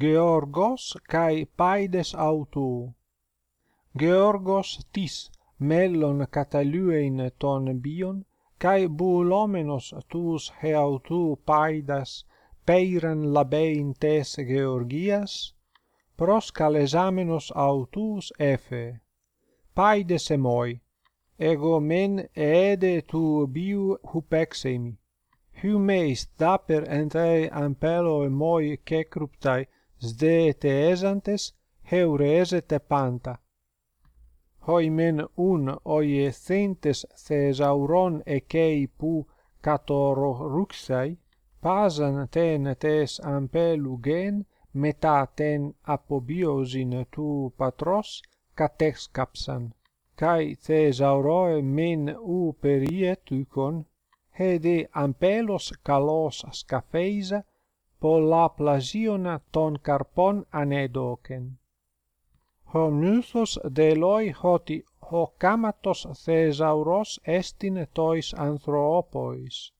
Georgos kai Paides autou. Georgos tis mellon kataluein ton bion kai boulomenos tous heautou Paidas peiran labein tes Georgias pros kalesamenos autus efe. Paides emoi ego men eede tu biu hupexemi. Hume is daper ente ampelo emoi cecruptai σδε τεέζαντες, χεουρέζε τεπάντα. Χοημέν ούν οιεθέντες θεσαυρών εκέι που κατορορούξαι, πάζαν τέν τες αμπέλου γέν, μετά τέν αποβίωσιν του πατρός, κατέσκαψαν. Καί θεσαυρόε μεν ου περιετούκον, χέδε αμπέλος καλός σκαφέιζα, πολλαπλασίωνα των καρπών ανέδωκεν. Ο νύθος δελόι ότι ο κάματος θεσαυρός έστειν τοις ανθρώποις.